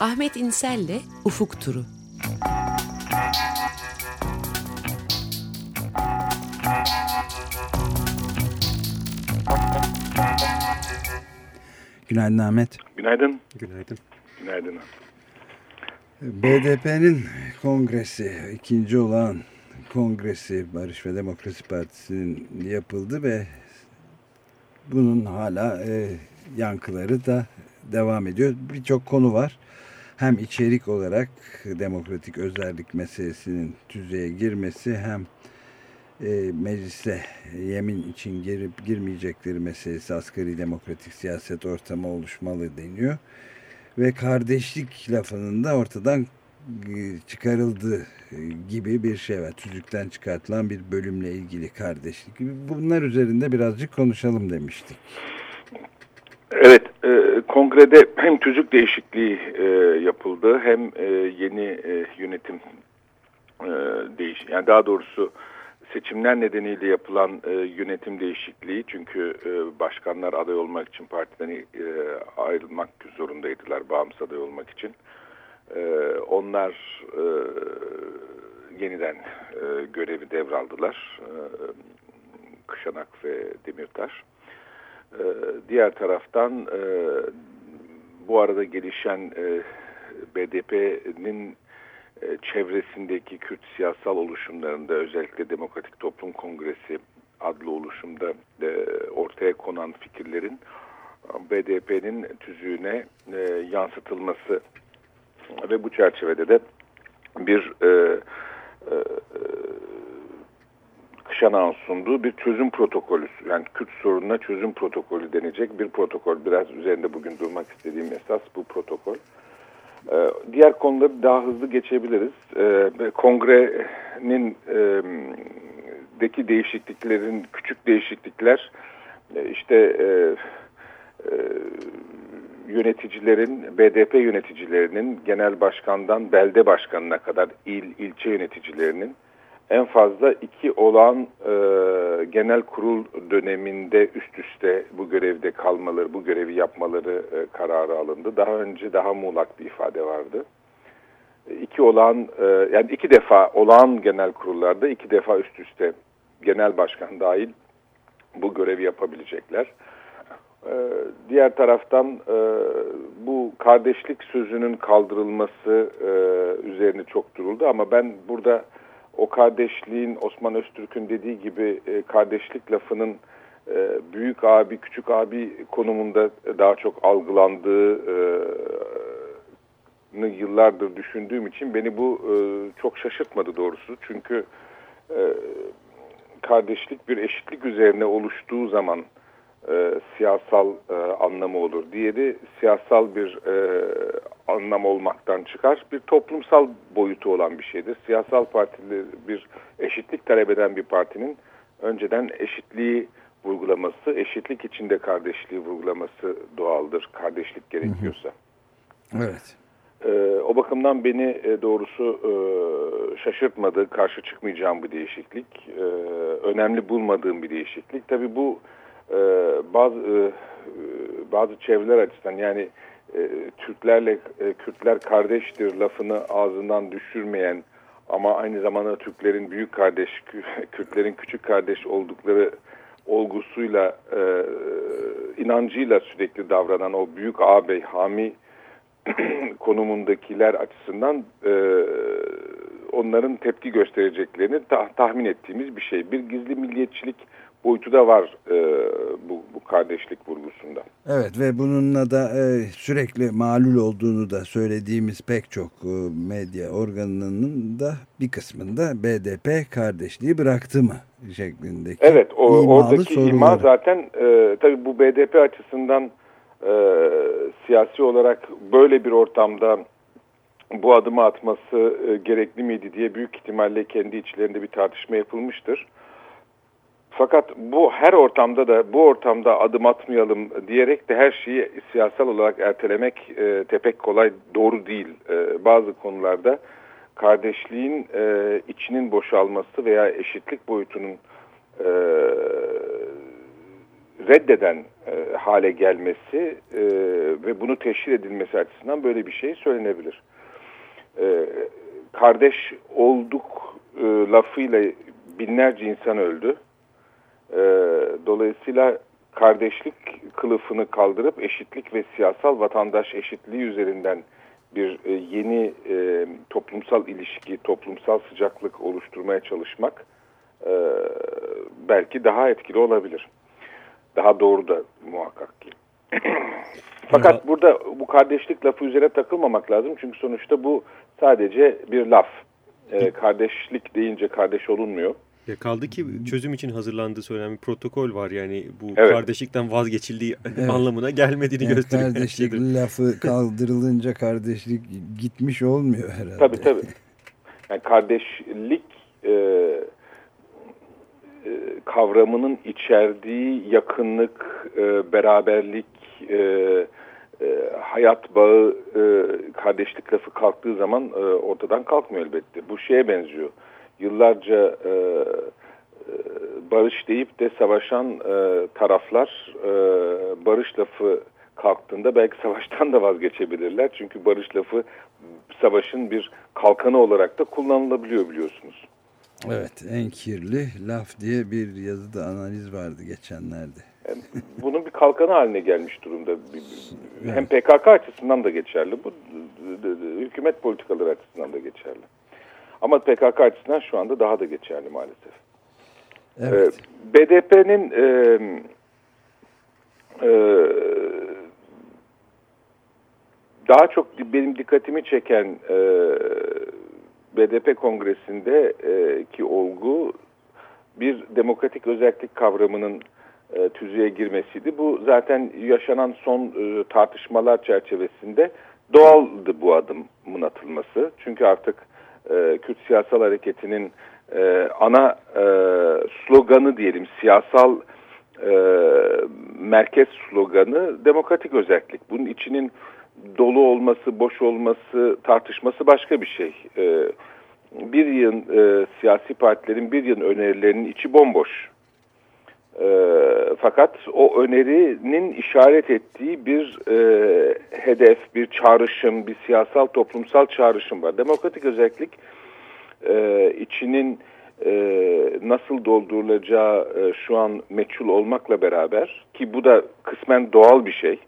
Ahmet İnsel'le Ufuk Turu. Günaydın Ahmet. Günaydın. Günaydın. Günaydın. BDP'nin kongresi, ikinci olan kongresi Barış ve Demokrasi Partisi'nin yapıldı ve bunun hala e, yankıları da devam ediyor. Birçok konu var. Hem içerik olarak demokratik özellik meselesinin tüzeye girmesi hem e, meclise yemin için girip girmeyecekleri meselesi asgari demokratik siyaset ortamı oluşmalı deniyor. Ve kardeşlik lafının da ortadan e, çıkarıldığı gibi bir şey var. Tüzükten çıkartılan bir bölümle ilgili kardeşlik. Bunlar üzerinde birazcık konuşalım demiştik. Evet, e, kongrede hem tüzük değişikliği e, yapıldı hem e, yeni e, yönetim e, değiş, yani daha doğrusu seçimler nedeniyle yapılan e, yönetim değişikliği çünkü e, başkanlar aday olmak için partiden e, ayrılmak zorundaydılar bağımsız aday olmak için. E, onlar e, yeniden e, görevi devraldılar. E, Kışanak ve Demirtaş. E, diğer taraftan e, bu arada gelişen e, BDP'nin e, çevresindeki Kürt siyasal oluşumlarında özellikle Demokratik Toplum Kongresi adlı oluşumda e, ortaya konan fikirlerin BDP'nin tüzüğüne e, yansıtılması ve bu çerçevede de bir e, e, Kışanağ'ın sunduğu bir çözüm protokolü yani Kürt sorununa çözüm protokolü denecek bir protokol. Biraz üzerinde bugün durmak istediğim esas bu protokol. Ee, diğer konuları daha hızlı geçebiliriz. Ee, kongrenin e, deki değişikliklerin küçük değişiklikler e, işte e, e, yöneticilerin BDP yöneticilerinin genel başkandan belde başkanına kadar il ilçe yöneticilerinin en fazla iki olan e, genel kurul döneminde üst üste bu görevde kalmaları, bu görevi yapmaları e, kararı alındı. Daha önce daha muğlak bir ifade vardı. E, iki olan, e, yani iki defa olan genel kurullarda iki defa üst üste genel başkan dahil bu görevi yapabilecekler. E, diğer taraftan e, bu kardeşlik sözünün kaldırılması e, üzerine çok duruldu ama ben burada o kardeşliğin Osman Öztürk'ün dediği gibi e, kardeşlik lafının e, büyük abi küçük abi konumunda daha çok algılandığını e, yıllardır düşündüğüm için beni bu e, çok şaşırtmadı doğrusu. Çünkü e, kardeşlik bir eşitlik üzerine oluştuğu zaman e, siyasal e, anlamı olur. Diğeri siyasal bir e, anlam olmaktan çıkar. Bir toplumsal boyutu olan bir şeydir. Siyasal partili bir eşitlik talep eden bir partinin önceden eşitliği vurgulaması, eşitlik içinde kardeşliği vurgulaması doğaldır. Kardeşlik gerekiyorsa. Evet. Ee, o bakımdan beni e, doğrusu e, şaşırtmadı. Karşı çıkmayacağım bir değişiklik. E, önemli bulmadığım bir değişiklik. Tabii bu e, bazı e, bazı çevreler açısından yani e, Türklerle e, Kürtler kardeştir lafını ağzından düşürmeyen ama aynı zamanda Türklerin büyük kardeş, Kürtlerin küçük kardeş oldukları olgusuyla, e, inancıyla sürekli davranan o büyük ağabey, hami konumundakiler açısından onların tepki göstereceklerini ta tahmin ettiğimiz bir şey. Bir gizli milliyetçilik boyutu da var e, bu, bu kardeşlik vurgusunda. Evet ve bununla da e, sürekli malul olduğunu da söylediğimiz pek çok e, medya organının da bir kısmında BDP kardeşliği bıraktı mı şeklindeki Evet o, oradaki soruları. ima zaten e, tabii bu BDP açısından e, siyasi olarak böyle bir ortamda bu adımı atması e, gerekli miydi diye büyük ihtimalle kendi içlerinde bir tartışma yapılmıştır. Fakat bu her ortamda da bu ortamda adım atmayalım diyerek de her şeyi siyasal olarak ertelemek e, tepek kolay doğru değil. E, bazı konularda kardeşliğin e, içinin boşalması veya eşitlik boyutunun e, reddeden e, hale gelmesi e, ve bunu teşhir edilmesi açısından böyle bir şey söylenebilir. E, kardeş olduk e, lafıyla binlerce insan öldü. Dolayısıyla kardeşlik kılıfını kaldırıp eşitlik ve siyasal vatandaş eşitliği üzerinden bir e, yeni e, toplumsal ilişki, toplumsal sıcaklık oluşturmaya çalışmak e, belki daha etkili olabilir. Daha doğru da muhakkak ki. Fakat burada bu kardeşlik lafı üzerine takılmamak lazım. Çünkü sonuçta bu sadece bir laf. E, kardeşlik deyince kardeş olunmuyor. Ya kaldı ki çözüm için hazırlandığı söylenen bir protokol var yani bu evet. kardeşlikten vazgeçildiği evet. anlamına gelmediğini yani gösteriyor. Kardeşlik lafı kaldırılınca kardeşlik gitmiş olmuyor herhalde. Tabii tabii. Yani kardeşlik e, e, kavramının içerdiği yakınlık, e, beraberlik, e, e, hayat bağı, e, kardeşlik lafı kalktığı zaman e, ortadan kalkmıyor elbette. Bu şeye benziyor yıllarca e, e, barış deyip de savaşan e, taraflar e, barış lafı kalktığında belki savaştan da vazgeçebilirler. Çünkü barış lafı savaşın bir kalkanı olarak da kullanılabiliyor biliyorsunuz. Evet, en kirli laf diye bir yazıda analiz vardı geçenlerde. Yani bunun bir kalkanı haline gelmiş durumda. Hem PKK açısından da geçerli, bu hükümet politikaları açısından da geçerli. Ama PKK açısından şu anda daha da geçerli maalesef. Evet. Ee, BDP'nin e, e, daha çok benim dikkatimi çeken e, BDP kongresinde e, ki olgu bir demokratik özellik kavramının e, tüzüğe girmesiydi. Bu zaten yaşanan son e, tartışmalar çerçevesinde doğaldı bu adımın atılması. Çünkü artık e, Kürt Siyasal Hareketi'nin e, ana e, sloganı diyelim siyasal e, merkez sloganı demokratik özellik. Bunun içinin dolu olması, boş olması, tartışması başka bir şey. E, bir yıl e, siyasi partilerin bir yıl önerilerinin içi bomboş. E, fakat o önerinin işaret ettiği bir e, hedef, bir çağrışım, bir siyasal toplumsal çağrışım var. Demokratik özellik e, içinin e, nasıl doldurulacağı e, şu an meçhul olmakla beraber ki bu da kısmen doğal bir şey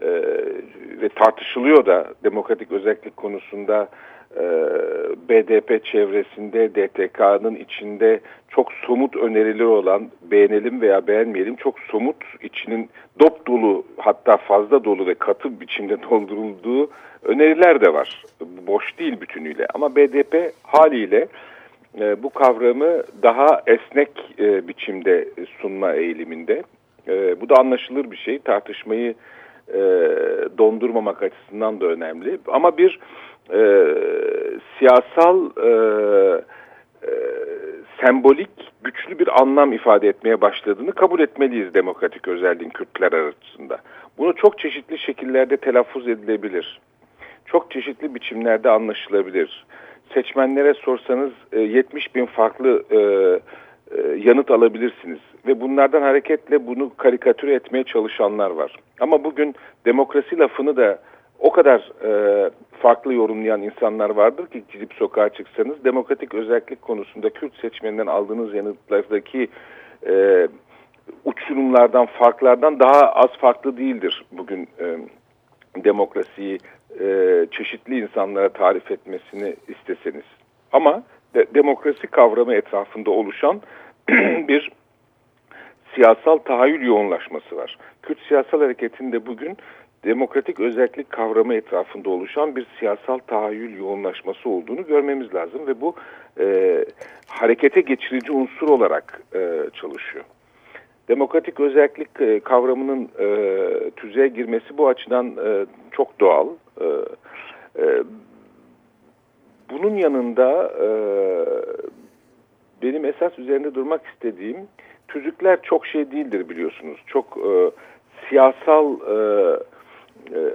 e, ve tartışılıyor da demokratik özellik konusunda BDP çevresinde DTK'nın içinde çok somut önerileri olan beğenelim veya beğenmeyelim çok somut içinin dop dolu hatta fazla dolu ve katı biçimde doldurulduğu öneriler de var. Boş değil bütünüyle ama BDP haliyle e, bu kavramı daha esnek e, biçimde sunma eğiliminde. E, bu da anlaşılır bir şey. Tartışmayı e, dondurmamak açısından da önemli. Ama bir e, siyasal e, e, sembolik güçlü bir anlam ifade etmeye başladığını kabul etmeliyiz demokratik özelliğin Kürtler arasında. Bunu çok çeşitli şekillerde telaffuz edilebilir. Çok çeşitli biçimlerde anlaşılabilir. Seçmenlere sorsanız e, 70 bin farklı e, e, yanıt alabilirsiniz. Ve bunlardan hareketle bunu karikatür etmeye çalışanlar var. Ama bugün demokrasi lafını da o kadar e, farklı yorumlayan insanlar vardır ki gidip sokağa çıksanız demokratik özellik konusunda Kürt seçmeninden aldığınız yanıtlardaki e, uçurumlardan, farklardan daha az farklı değildir bugün e, demokrasiyi e, çeşitli insanlara tarif etmesini isteseniz. Ama de, demokrasi kavramı etrafında oluşan bir siyasal tahayyül yoğunlaşması var. Kürt siyasal hareketinde bugün demokratik özellik kavramı etrafında oluşan bir siyasal tahayyül yoğunlaşması olduğunu görmemiz lazım ve bu e, harekete geçirici unsur olarak e, çalışıyor. Demokratik özellik e, kavramının e, tüzeye girmesi bu açıdan e, çok doğal. E, e, bunun yanında e, benim esas üzerinde durmak istediğim tüzükler çok şey değildir biliyorsunuz. Çok e, siyasal e,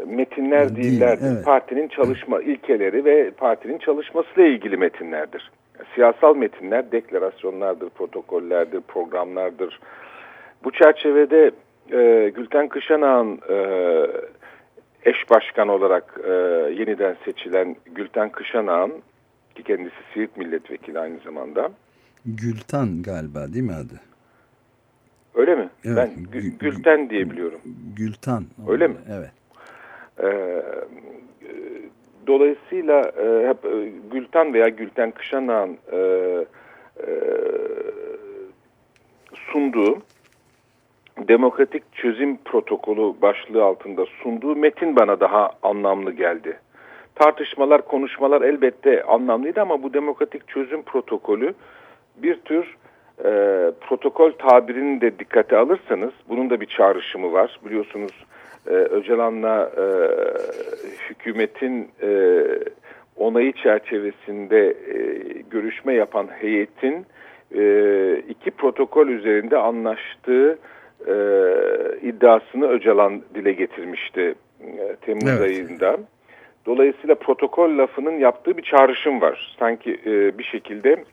metinler Değil, değillerdir. Evet. Partinin çalışma ilkeleri ve partinin çalışmasıyla ilgili metinlerdir. Siyasal metinler deklarasyonlardır, protokollerdir, programlardır. Bu çerçevede e, Gülten Kışanağ'ın e, eş başkan olarak e, yeniden seçilen Gülten Kışanağ'ın ki kendisi Siirt milletvekili aynı zamanda. Gülten galiba değil mi adı? Öyle mi? Evet, ben Gül, Gülten diye biliyorum. Gülten. Öyle mi? Evet. Ee, dolayısıyla e, hep e, Gülten veya Gülten Kışanağ'ın e, e, sunduğu demokratik çözüm protokolü başlığı altında sunduğu metin bana daha anlamlı geldi. Tartışmalar, konuşmalar elbette anlamlıydı ama bu demokratik çözüm protokolü bir tür e, protokol tabirini de dikkate alırsanız bunun da bir çağrışımı var. Biliyorsunuz e, Öcalan'la e, hükümetin e, onayı çerçevesinde e, görüşme yapan heyetin e, iki protokol üzerinde anlaştığı e, iddiasını Öcalan dile getirmişti e, Temmuz evet. ayında. Dolayısıyla protokol lafının yaptığı bir çağrışım var. Sanki e, bir şekilde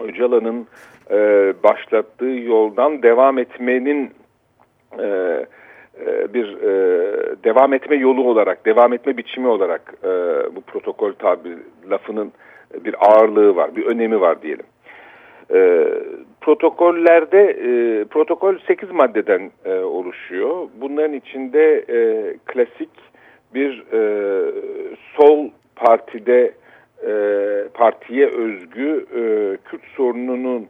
Öcalan'ın e, başlattığı yoldan devam etmenin e, bir e, devam etme yolu olarak, devam etme biçimi olarak e, bu protokol tabi lafının bir ağırlığı var, bir önemi var diyelim. E, protokollerde e, protokol 8 maddeden e, oluşuyor. Bunların içinde e, klasik bir e, sol partide e, partiye özgü e, Kürt sorununun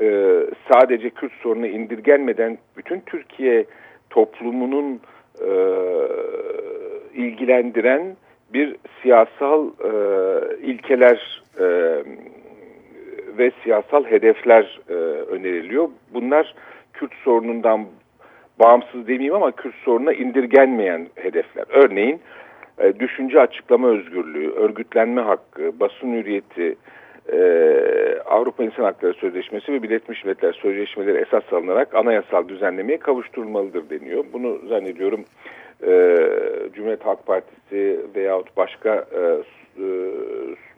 e, sadece Kürt sorunu indirgenmeden bütün Türkiye toplumunun e, ilgilendiren bir siyasal e, ilkeler e, ve siyasal hedefler e, öneriliyor. Bunlar Kürt sorunundan bağımsız demeyeyim ama Kürt sorununa indirgenmeyen hedefler. Örneğin e, düşünce açıklama özgürlüğü, örgütlenme hakkı, basın hürriyeti, e, Avrupa İnsan Hakları Sözleşmesi ve Birleşmiş Milletler Sözleşmeleri esas alınarak anayasal düzenlemeye kavuşturulmalıdır deniyor. Bunu zannediyorum e, Cumhuriyet Halk Partisi veyahut başka e, e,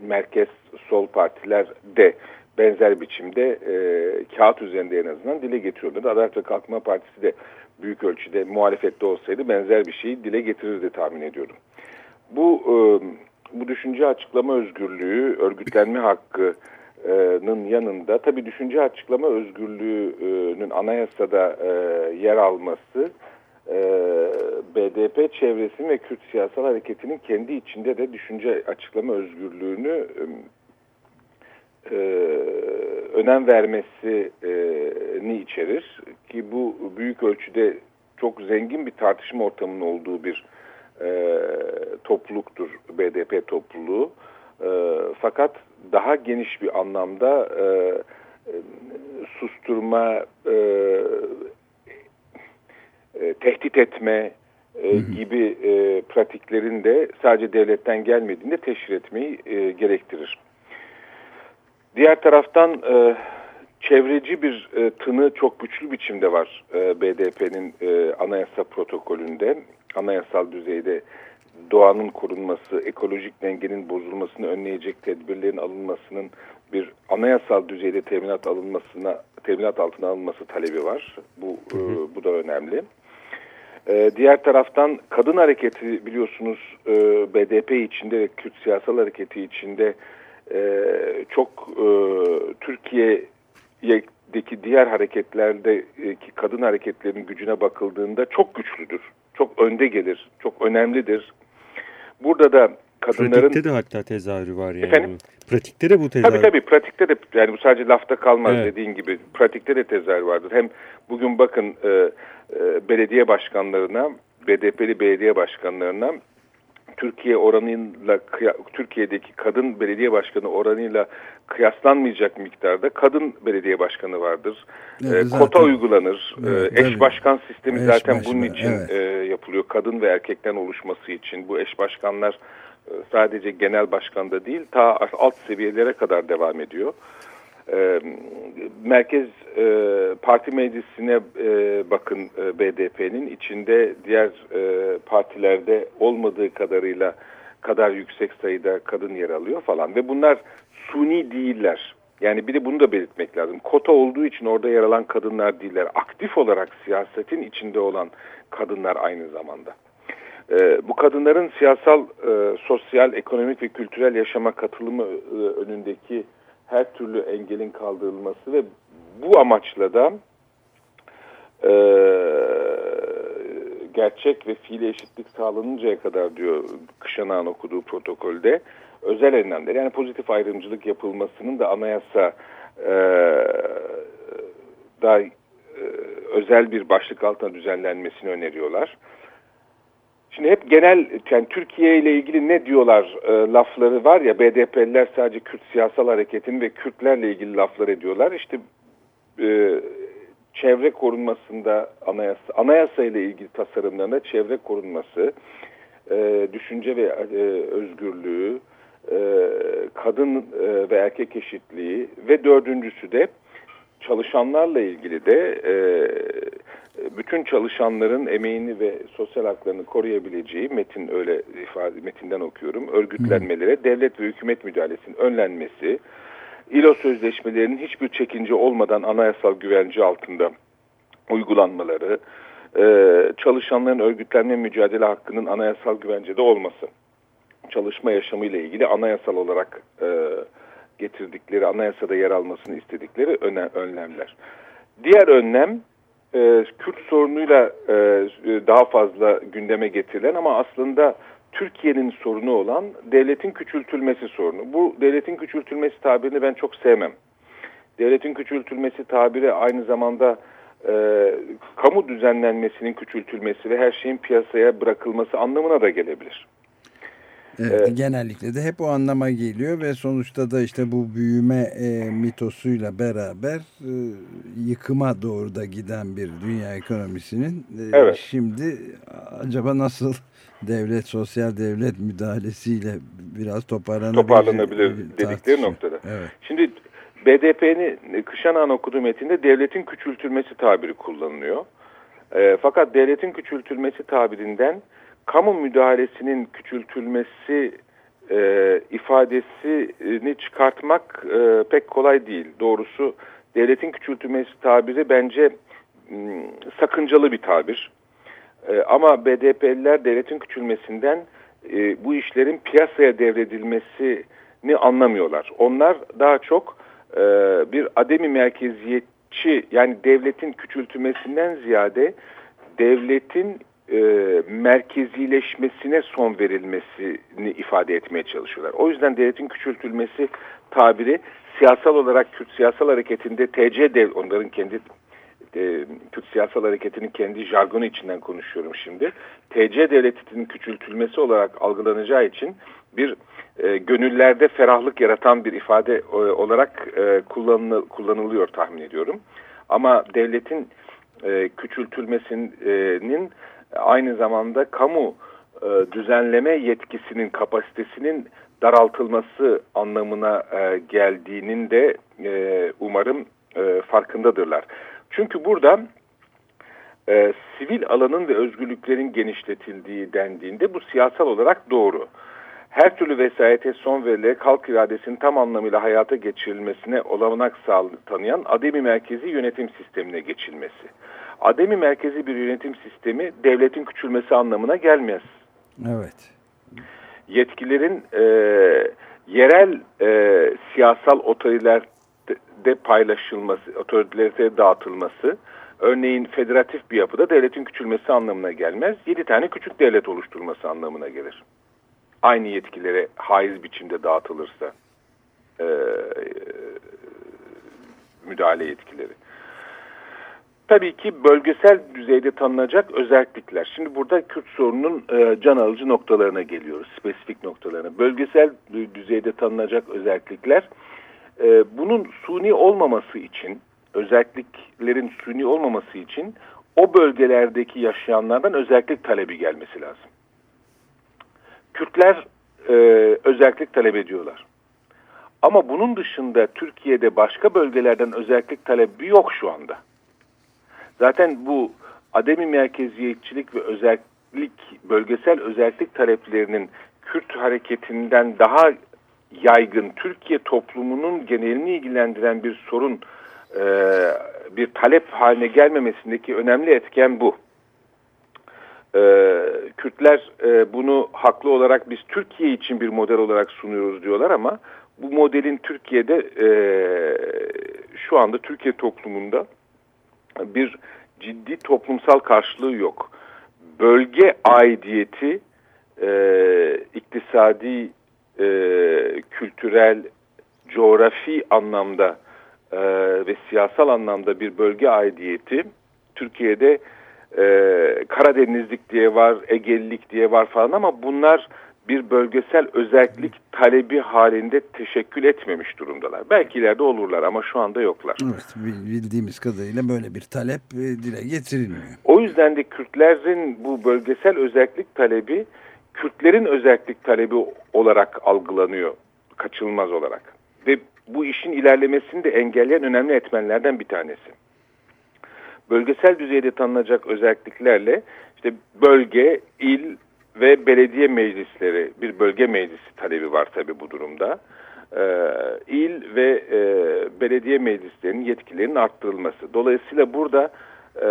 merkez sol partiler de benzer biçimde e, kağıt üzerinde en azından dile getiriyorlar. Adalet ve Kalkınma Partisi de büyük ölçüde muhalefette olsaydı benzer bir şeyi dile getirirdi tahmin ediyorum. Bu e, bu düşünce açıklama özgürlüğü, örgütlenme hakkının yanında tabi düşünce açıklama özgürlüğünün anayasada e, yer alması e, BDP çevresinin ve Kürt siyasal hareketinin kendi içinde de düşünce açıklama özgürlüğünü e, önem vermesini içerir. Ki bu büyük ölçüde çok zengin bir tartışma ortamının olduğu bir e, topluluktur BDP topluluğu. E, fakat daha geniş bir anlamda e, e, susturma, e, e, tehdit etme e, gibi e, pratiklerin de sadece devletten gelmediğinde teşhir etmeyi e, gerektirir. Diğer taraftan e, çevreci bir e, tını çok güçlü biçimde var e, BDP'nin e, anayasa protokolünde. Anayasal düzeyde doğanın korunması, ekolojik dengenin bozulmasını önleyecek tedbirlerin alınmasının bir anayasal düzeyde teminat alınmasına, teminat altına alınması talebi var. Bu hı hı. E, bu da önemli. E, diğer taraftan kadın hareketi biliyorsunuz e, BDP içinde ve Kürt siyasal hareketi içinde e, çok e, Türkiye'deki diğer hareketlerdeki kadın hareketlerinin gücüne bakıldığında çok güçlüdür. Çok önde gelir, çok önemlidir. Burada da kadınların... Pratikte de hatta tezahürü var yani. Efendim? Pratikte de bu tezahür. Tabii tabii pratikte de yani bu sadece lafta kalmaz evet. dediğin gibi. Pratikte de tezahür vardır. Hem bugün bakın e, e, belediye başkanlarına, BDP'li belediye başkanlarına Türkiye oranıyla Türkiye'deki kadın belediye başkanı oranıyla kıyaslanmayacak miktarda kadın belediye başkanı vardır. Evet, e, kota uygulanır. Evet, e, eş başkan sistemi eş zaten başkan, bunun için evet. e, yapılıyor. Kadın ve erkekten oluşması için bu eş başkanlar e, sadece genel başkanda değil ta alt seviyelere kadar devam ediyor e, merkez e, parti meclisine e, bakın e, BDP'nin içinde diğer e, partilerde olmadığı kadarıyla kadar yüksek sayıda kadın yer alıyor falan ve bunlar suni değiller. Yani bir de bunu da belirtmek lazım. Kota olduğu için orada yer alan kadınlar değiller. Aktif olarak siyasetin içinde olan kadınlar aynı zamanda. E, bu kadınların siyasal, e, sosyal, ekonomik ve kültürel yaşama katılımı e, önündeki her türlü engelin kaldırılması ve bu amaçla da e, gerçek ve fiili eşitlik sağlanıncaya kadar diyor Kışanağ'ın okuduğu protokolde özel önlemler yani pozitif ayrımcılık yapılmasının da anayasa e, da e, özel bir başlık altına düzenlenmesini öneriyorlar. Şimdi hep genel yani Türkiye ile ilgili ne diyorlar e, lafları var ya BDP'liler sadece Kürt siyasal hareketin ve Kürtlerle ilgili laflar ediyorlar. İşte e, çevre korunmasında anayasa, anayasa ile ilgili tasarımlarında çevre korunması, e, düşünce ve e, özgürlüğü, e, kadın e, ve erkek eşitliği ve dördüncüsü de çalışanlarla ilgili de e, bütün çalışanların emeğini ve sosyal haklarını koruyabileceği metin öyle ifade metinden okuyorum. Örgütlenmelere devlet ve hükümet müdahalesinin önlenmesi, İLO sözleşmelerinin hiçbir çekince olmadan anayasal güvence altında uygulanmaları, e, çalışanların örgütlenme mücadele hakkının anayasal güvencede olması, çalışma yaşamıyla ilgili anayasal olarak e, getirdikleri, anayasada yer almasını istedikleri önlemler. Diğer önlem e, Kürt sorunuyla e, daha fazla gündeme getirilen ama aslında Türkiye'nin sorunu olan devletin küçültülmesi sorunu. Bu devletin küçültülmesi tabirini ben çok sevmem. Devletin küçültülmesi tabiri aynı zamanda e, kamu düzenlenmesinin küçültülmesi ve her şeyin piyasaya bırakılması anlamına da gelebilir. Evet, evet. Genellikle de hep o anlama geliyor ve sonuçta da işte bu büyüme e, mitosuyla beraber e, yıkıma doğru da giden bir dünya ekonomisinin e, evet. şimdi acaba nasıl devlet, sosyal devlet müdahalesiyle biraz toparlanabilir, toparlanabilir dedikleri noktada. Evet. Şimdi BDP'ni Kışanan okuduğu metinde devletin küçültülmesi tabiri kullanılıyor. E, fakat devletin küçültülmesi tabirinden kamu müdahalesinin küçültülmesi e, ifadesini çıkartmak e, pek kolay değil. Doğrusu devletin küçültülmesi tabiri bence m, sakıncalı bir tabir. E, ama BDP'liler devletin küçülmesinden e, bu işlerin piyasaya devredilmesini anlamıyorlar. Onlar daha çok e, bir ademi merkeziyetçi yani devletin küçültülmesinden ziyade devletin e, merkezileşmesine son verilmesini ifade etmeye çalışıyorlar. O yüzden devletin küçültülmesi tabiri siyasal olarak Kürt siyasal hareketinde TC dev onların kendi e, Kürt siyasal hareketinin kendi jargonu içinden konuşuyorum şimdi. TC devletinin küçültülmesi olarak algılanacağı için bir e, gönüllerde ferahlık yaratan bir ifade e, olarak e, kullanıl, kullanılıyor tahmin ediyorum. Ama devletin e, küçültülmesinin aynı zamanda kamu e, düzenleme yetkisinin kapasitesinin daraltılması anlamına e, geldiğinin de e, umarım e, farkındadırlar. Çünkü burada e, sivil alanın ve özgürlüklerin genişletildiği dendiğinde bu siyasal olarak doğru. Her türlü vesayete son verilerek halk iradesinin tam anlamıyla hayata geçirilmesine olanak tanıyan ademi merkezi yönetim sistemine geçilmesi ademi merkezi bir yönetim sistemi devletin küçülmesi anlamına gelmez. Evet. Yetkilerin e, yerel e, siyasal otorilerde paylaşılması, otoriteye dağıtılması, örneğin federatif bir yapıda devletin küçülmesi anlamına gelmez. Yedi tane küçük devlet oluşturulması anlamına gelir. Aynı yetkilere haiz biçimde dağıtılırsa e, müdahale yetkileri tabii ki bölgesel düzeyde tanınacak özellikler. Şimdi burada Kürt sorunun e, can alıcı noktalarına geliyoruz, spesifik noktalarına. Bölgesel düzeyde tanınacak özellikler, e, bunun suni olmaması için, özelliklerin suni olmaması için o bölgelerdeki yaşayanlardan özellik talebi gelmesi lazım. Kürtler e, özellik talep ediyorlar. Ama bunun dışında Türkiye'de başka bölgelerden özellik talebi yok şu anda. Zaten bu ademi merkeziyetçilik ve özellik, bölgesel özellik taleplerinin Kürt hareketinden daha yaygın Türkiye toplumunun genelini ilgilendiren bir sorun, e, bir talep haline gelmemesindeki önemli etken bu. e, Kürtler e, bunu haklı olarak biz Türkiye için bir model olarak sunuyoruz diyorlar ama bu modelin Türkiye'de şu anda Türkiye toplumunda bir ciddi toplumsal karşılığı yok. Bölge aidiyeti e, iktisadi, e, kültürel, coğrafi anlamda e, ve siyasal anlamda bir bölge aidiyeti Türkiye'de e, Karadenizlik diye var, Egelilik diye var falan ama bunlar bir bölgesel özellik talebi halinde teşekkül etmemiş durumdalar. Belki ileride olurlar ama şu anda yoklar. Evet, bildiğimiz kadarıyla böyle bir talep e, dile getirilmiyor. O yüzden de Kürtlerin bu bölgesel özellik talebi Kürtlerin özellik talebi olarak algılanıyor kaçınılmaz olarak. Ve bu işin ilerlemesini de engelleyen önemli etmenlerden bir tanesi. Bölgesel düzeyde tanınacak özelliklerle işte bölge, il ve belediye meclisleri bir bölge meclisi talebi var tabi bu durumda. Ee, il ve e, belediye meclislerinin yetkilerinin arttırılması. Dolayısıyla burada e,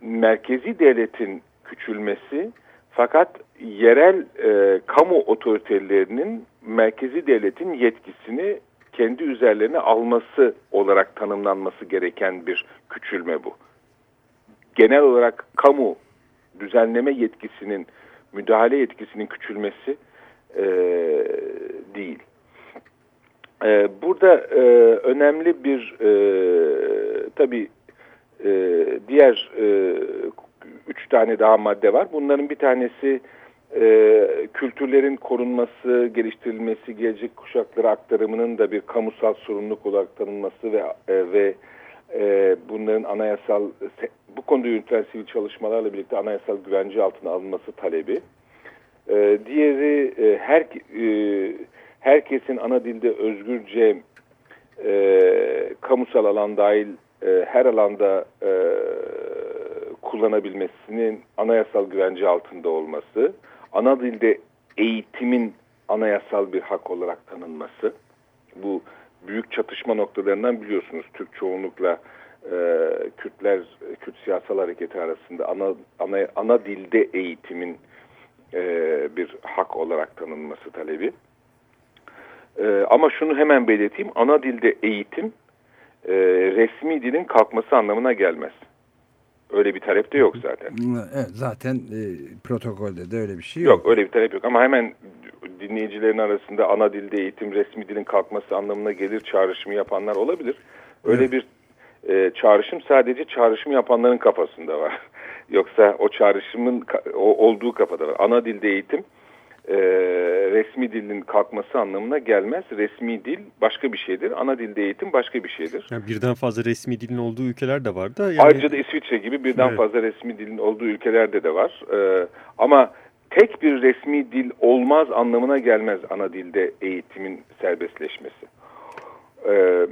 merkezi devletin küçülmesi fakat yerel e, kamu otoritelerinin merkezi devletin yetkisini kendi üzerlerine alması olarak tanımlanması gereken bir küçülme bu. Genel olarak kamu düzenleme yetkisinin, müdahale yetkisinin küçülmesi e, değil. E, burada e, önemli bir e, tabii e, diğer e, üç tane daha madde var. Bunların bir tanesi e, kültürlerin korunması, geliştirilmesi, gelecek kuşaklara aktarımının da bir kamusal sorumluluk olarak tanınması ve e, ve e, bunların anayasal bu konuda yürütülen sivil çalışmalarla birlikte anayasal güvence altına alınması talebi. E, diğeri e, her e, herkesin ana dilde özgürce e, kamusal alan dahil e, her alanda e, kullanabilmesinin anayasal güvence altında olması, ana dilde eğitimin anayasal bir hak olarak tanınması. Bu büyük çatışma noktalarından biliyorsunuz Türk çoğunlukla e, Kürtler, Kürt siyasal hareketi arasında ana, ana, ana dilde eğitimin e, bir hak olarak tanınması talebi. E, ama şunu hemen belirteyim, ana dilde eğitim e, resmi dilin kalkması anlamına gelmez. Öyle bir talep de yok zaten. Evet, zaten e, protokolde de öyle bir şey yok. Yok öyle bir talep yok ama hemen dinleyicilerin arasında ana dilde eğitim resmi dilin kalkması anlamına gelir çağrışımı yapanlar olabilir. Öyle evet. bir e, çağrışım sadece çağrışımı yapanların kafasında var. Yoksa o çağrışımın o, olduğu kafada var. Ana dilde eğitim e, resmi dilin kalkması anlamına gelmez. Resmi dil başka bir şeydir. Ana dilde eğitim başka bir şeydir. Yani birden fazla resmi dilin olduğu ülkeler de var da. Yani... Ayrıca da İsviçre gibi birden evet. fazla resmi dilin olduğu ülkelerde de var. E, ama tek bir resmi dil olmaz anlamına gelmez ana dilde eğitimin serbestleşmesi. Evet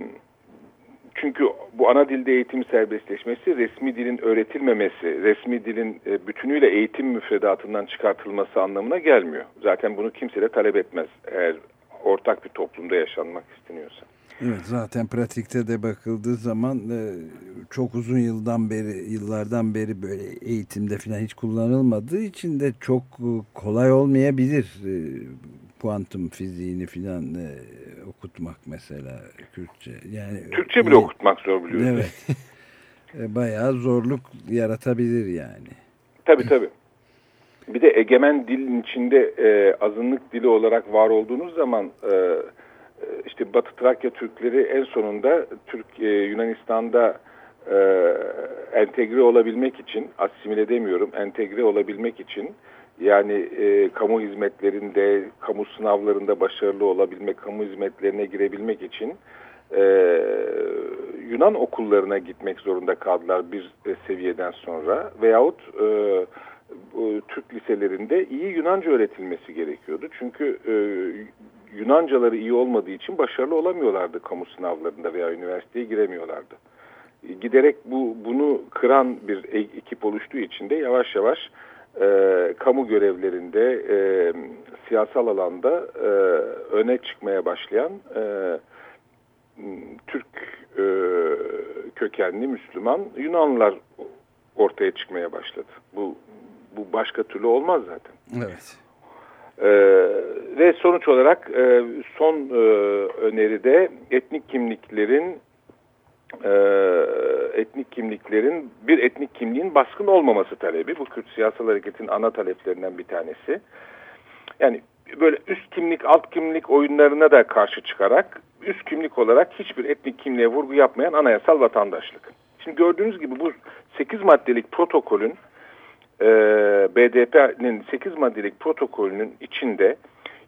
çünkü bu ana dilde eğitim serbestleşmesi, resmi dilin öğretilmemesi, resmi dilin e, bütünüyle eğitim müfredatından çıkartılması anlamına gelmiyor. Zaten bunu kimse de talep etmez eğer ortak bir toplumda yaşanmak isteniyorsa. Evet zaten pratikte de bakıldığı zaman e, çok uzun yıldan beri yıllardan beri böyle eğitimde falan hiç kullanılmadığı için de çok e, kolay olmayabilir kuantum fiziğini falan okutmak mesela Kürtçe. Yani Türkçe bile okutmak zor biliyorsun. Evet. E, bayağı zorluk yaratabilir yani. Tabii tabii. Bir de egemen dilin içinde e, azınlık dili olarak var olduğunuz zaman e, e işte Batı Trakya Türkleri en sonunda Türk e, Yunanistan'da e, entegre olabilmek için asimile demiyorum entegre olabilmek için yani e, kamu hizmetlerinde, kamu sınavlarında başarılı olabilmek, kamu hizmetlerine girebilmek için e, Yunan okullarına gitmek zorunda kaldılar bir e, seviyeden sonra veyahut e, bu, Türk liselerinde iyi Yunanca öğretilmesi gerekiyordu. Çünkü e, Yunancaları iyi olmadığı için başarılı olamıyorlardı kamu sınavlarında veya üniversiteye giremiyorlardı. Giderek bu bunu kıran bir ekip oluştuğu için de yavaş yavaş e, kamu görevlerinde e, siyasal alanda e, öne çıkmaya başlayan e, Türk e, kökenli Müslüman Yunanlılar ortaya çıkmaya başladı. Bu Bu başka türlü olmaz zaten. Evet. Ee, ve sonuç olarak e, son e, öneride etnik kimliklerin e, etnik kimliklerin bir etnik kimliğin baskın olmaması talebi. Bu Kürt siyasal hareketin ana taleplerinden bir tanesi. Yani böyle üst kimlik alt kimlik oyunlarına da karşı çıkarak üst kimlik olarak hiçbir etnik kimliğe vurgu yapmayan anayasal vatandaşlık. Şimdi gördüğünüz gibi bu 8 maddelik protokolün e, BDP'nin 8 maddelik protokolünün içinde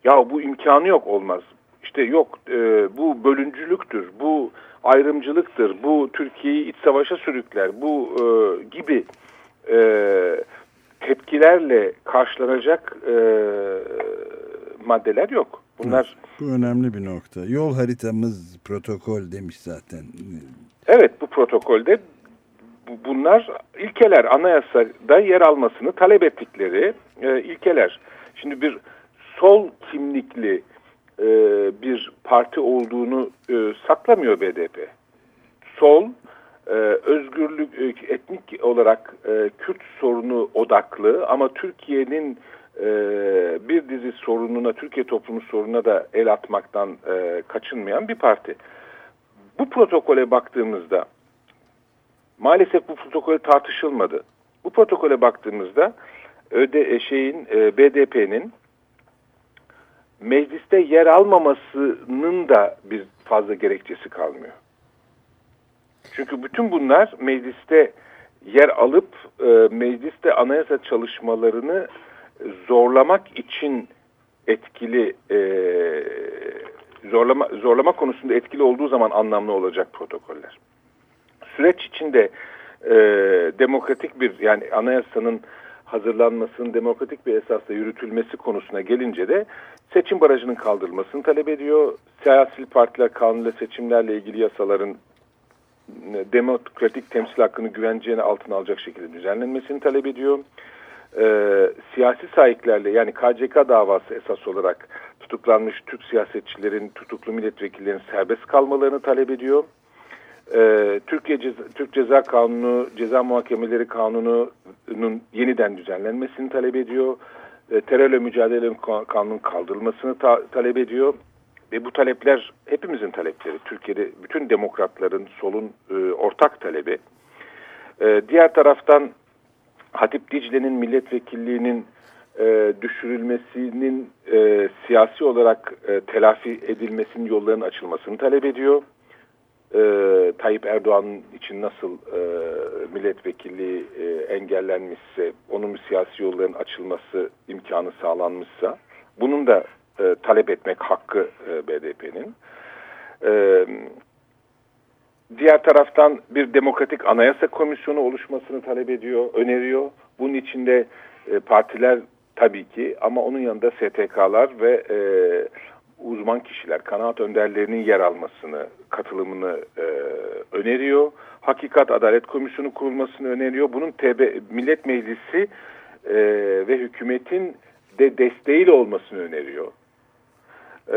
ya bu imkanı yok olmaz. İşte yok e, bu bölüncülüktür, bu ayrımcılıktır, bu Türkiye'yi iç savaşa sürükler, bu e, gibi e, tepkilerle karşılanacak e, maddeler yok. Bunlar bu önemli bir nokta. Yol haritamız protokol demiş zaten. Evet bu protokolde bunlar ilkeler anayasada yer almasını talep ettikleri e, ilkeler. Şimdi bir sol kimlikli e, bir parti olduğunu e, saklamıyor BDP. Sol e, özgürlük e, etnik olarak e, Kürt sorunu odaklı ama Türkiye'nin e, bir dizi sorununa, Türkiye toplumu sorununa da el atmaktan e, kaçınmayan bir parti. Bu protokole baktığımızda maalesef bu protokol tartışılmadı. Bu protokole baktığımızda öde şeyin e, BDP'nin mecliste yer almamasının da bir fazla gerekçesi kalmıyor. Çünkü bütün bunlar mecliste yer alıp e, mecliste anayasa çalışmalarını zorlamak için etkili e, zorlama zorlama konusunda etkili olduğu zaman anlamlı olacak protokoller. Süreç içinde e, demokratik bir yani anayasanın hazırlanmasının demokratik bir esasla yürütülmesi konusuna gelince de seçim barajının kaldırılmasını talep ediyor. Siyasi partiler kanunla seçimlerle ilgili yasaların e, demokratik temsil hakkını güvenceye altına alacak şekilde düzenlenmesini talep ediyor. Ee, siyasi sahiplerle yani KCK davası esas olarak tutuklanmış Türk siyasetçilerin, tutuklu milletvekillerin serbest kalmalarını talep ediyor. Ee, Türkiye Türk Ceza Kanunu, Ceza Muhakemeleri Kanunu'nun yeniden düzenlenmesini talep ediyor. Ee, terörle mücadele kanunun kaldırılmasını ta talep ediyor. Ve bu talepler hepimizin talepleri. Türkiye'de bütün demokratların, solun e, ortak talebi. E, diğer taraftan Hatip Dicle'nin milletvekilliğinin e, düşürülmesinin e, siyasi olarak e, telafi edilmesinin yollarının açılmasını talep ediyor. E, Tayyip Erdoğan için nasıl e, milletvekilliği e, engellenmişse, onun siyasi yolların açılması imkanı sağlanmışsa, bunun da e, talep etmek hakkı e, BDP'nin. E, diğer taraftan bir demokratik anayasa komisyonu oluşmasını talep ediyor, öneriyor. Bunun içinde e, partiler tabii ki ama onun yanında STK'lar ve e, uzman kişiler, kanaat önderlerinin yer almasını, katılımını e, öneriyor. Hakikat Adalet Komisyonu kurulmasını öneriyor. Bunun TB, Millet Meclisi e, ve hükümetin de desteğiyle olmasını öneriyor. Ee,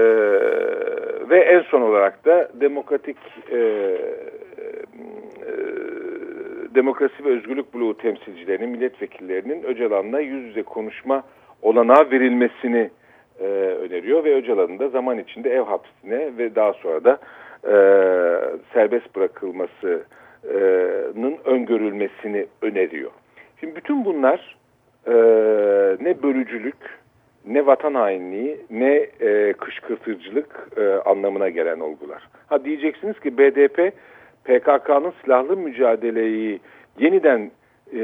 ve en son olarak da demokratik e, e, demokrasi ve özgürlük bloğu temsilcilerinin, milletvekillerinin Öcalan'la yüz yüze konuşma olanağı verilmesini e, öneriyor ve Öcalan'ın da zaman içinde ev hapsine ve daha sonra da e, serbest bırakılmasının öngörülmesini öneriyor. Şimdi bütün bunlar e, ne bölücülük, ne vatan hainliği ne e, kışkırtıcılık e, anlamına gelen olgular. Ha diyeceksiniz ki BDP PKK'nın silahlı mücadeleyi yeniden e,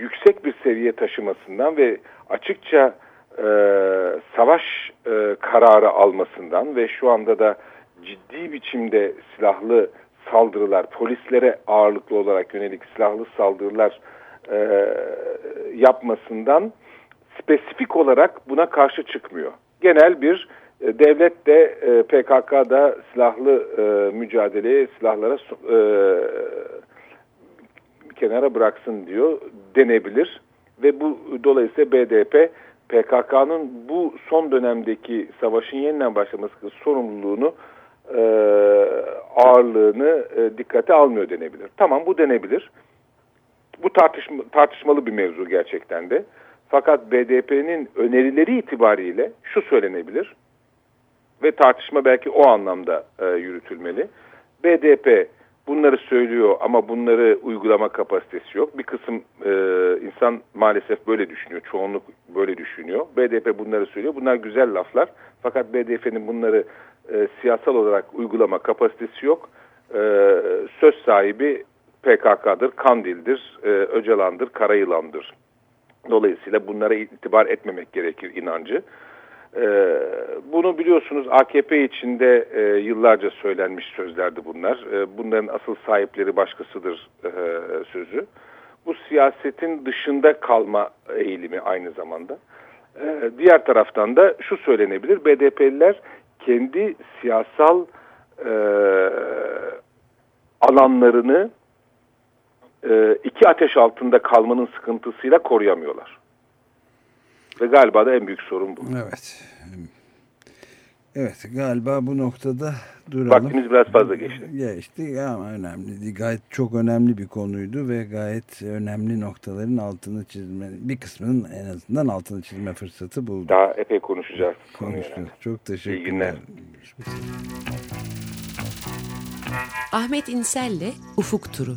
yüksek bir seviye taşımasından ve açıkça e, savaş e, kararı almasından ve şu anda da ciddi biçimde silahlı saldırılar, polislere ağırlıklı olarak yönelik silahlı saldırılar e, yapmasından spesifik olarak buna karşı çıkmıyor. Genel bir e, devlet de e, PKK'da silahlı e, mücadeleye, silahlara e, kenara bıraksın diyor denebilir. Ve bu dolayısıyla BDP PKK'nın bu son dönemdeki savaşın yeniden başlaması sorumluluğunu e, ağırlığını e, dikkate almıyor denebilir. Tamam bu denebilir. Bu tartışma, tartışmalı bir mevzu gerçekten de. Fakat BDP'nin önerileri itibariyle şu söylenebilir ve tartışma belki o anlamda e, yürütülmeli. BDP bunları söylüyor ama bunları uygulama kapasitesi yok. Bir kısım e, insan maalesef böyle düşünüyor, çoğunluk böyle düşünüyor. BDP bunları söylüyor. Bunlar güzel laflar fakat BDP'nin bunları e, siyasal olarak uygulama kapasitesi yok. E, söz sahibi PKK'dır, Kandil'dir, e, Öcalan'dır, Karayılan'dır. Dolayısıyla bunlara itibar etmemek gerekir inancı. Ee, bunu biliyorsunuz AKP içinde e, yıllarca söylenmiş sözlerdi bunlar. E, bunların asıl sahipleri başkasıdır e, sözü. Bu siyasetin dışında kalma eğilimi aynı zamanda. E, diğer taraftan da şu söylenebilir. BDP'liler kendi siyasal e, alanlarını iki ateş altında kalmanın sıkıntısıyla koruyamıyorlar. Ve galiba da en büyük sorun bu. Evet. Evet galiba bu noktada duralım. Vaktimiz biraz fazla geçti. Geçti ama önemli. Gayet çok önemli bir konuydu ve gayet önemli noktaların altını çizme, bir kısmının en azından altını çizme fırsatı bulduk. Daha epey konuşacağız. Konuştuk. Yani. Çok teşekkürler. İyi günler. Ahmet İnsel'le Ufuk Turu.